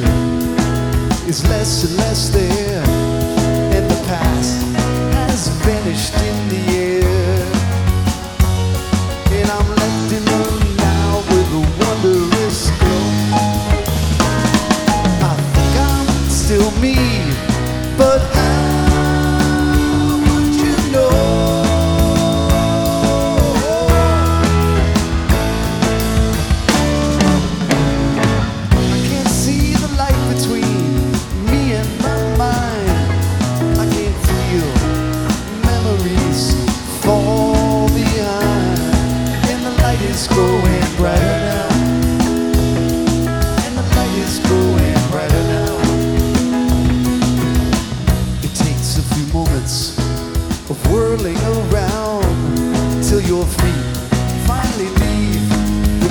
future is less and less there in the past.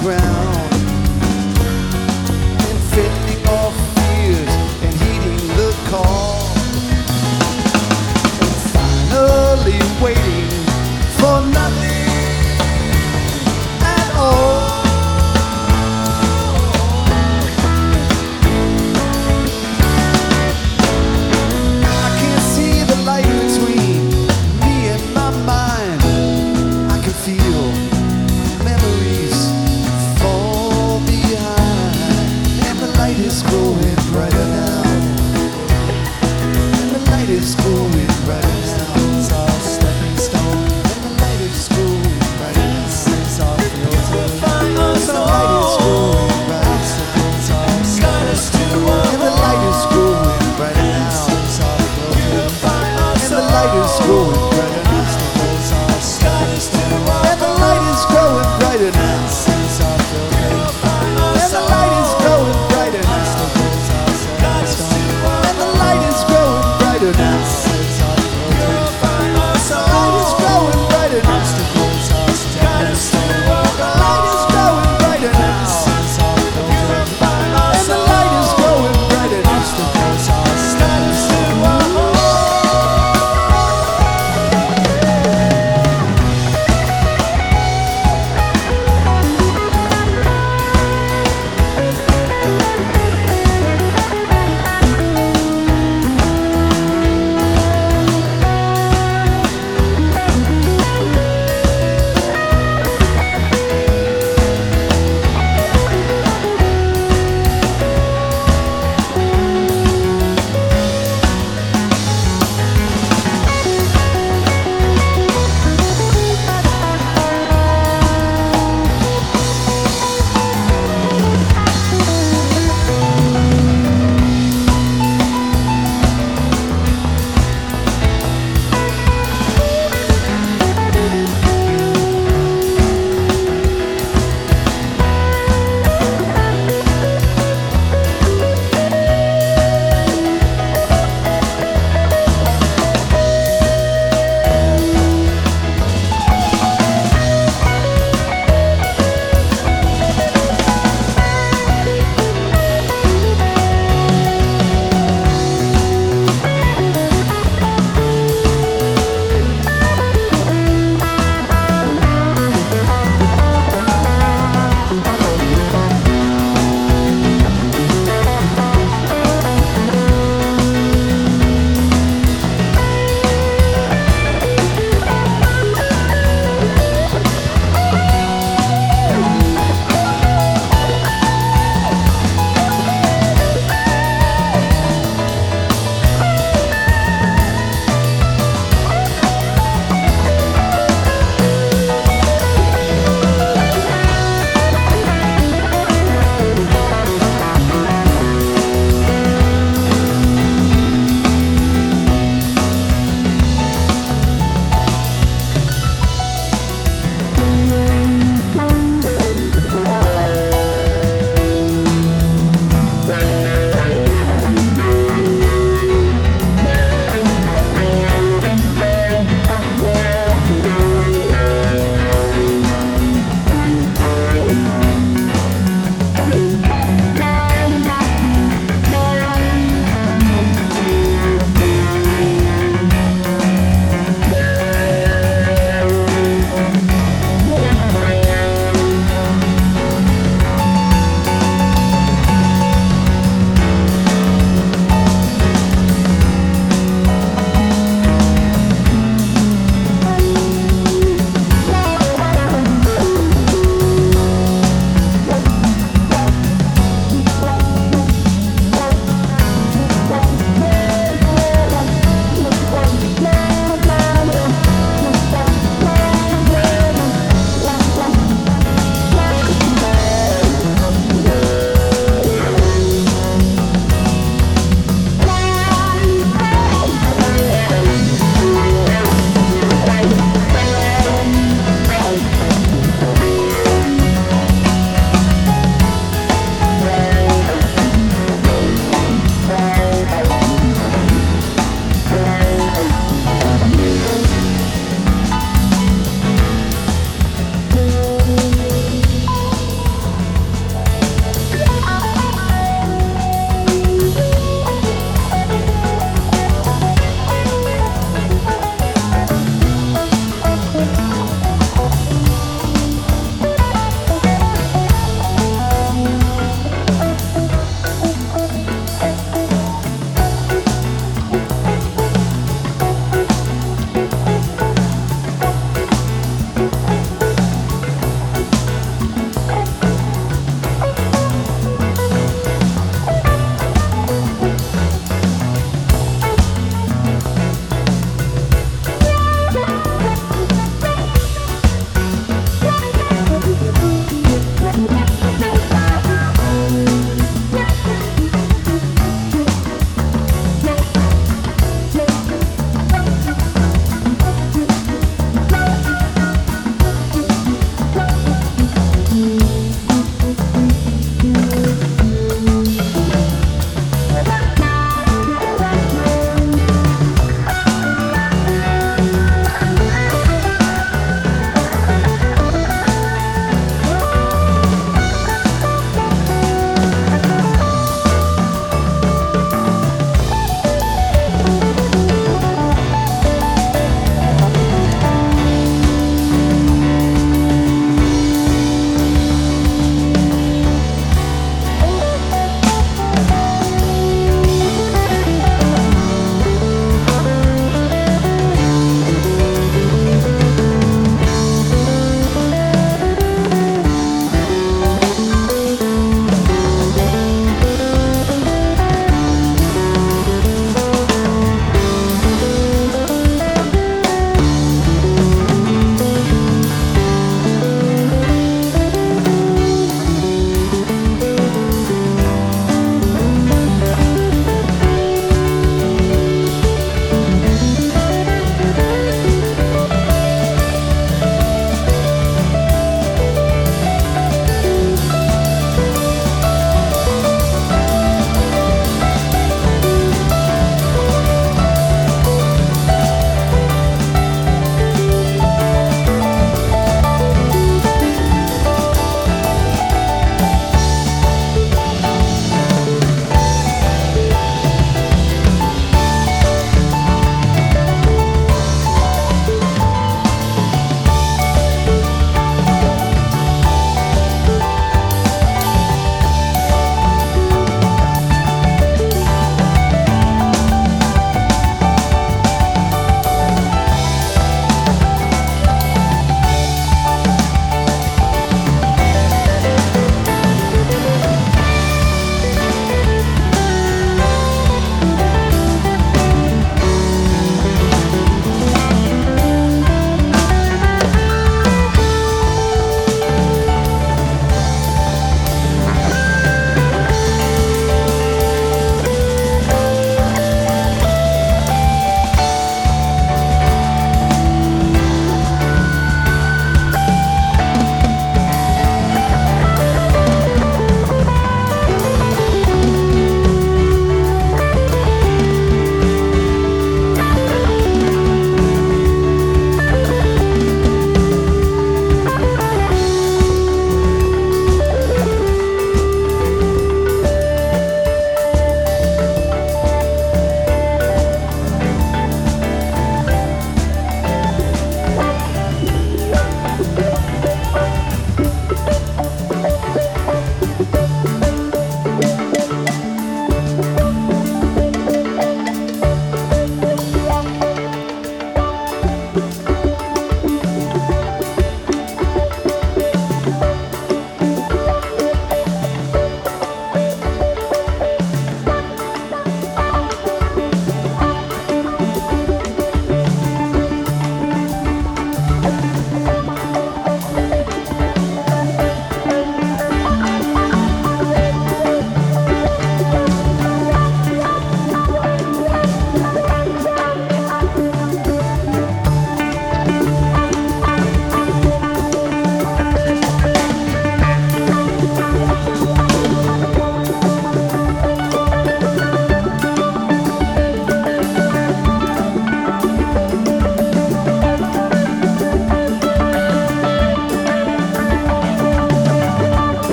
ground. Oh.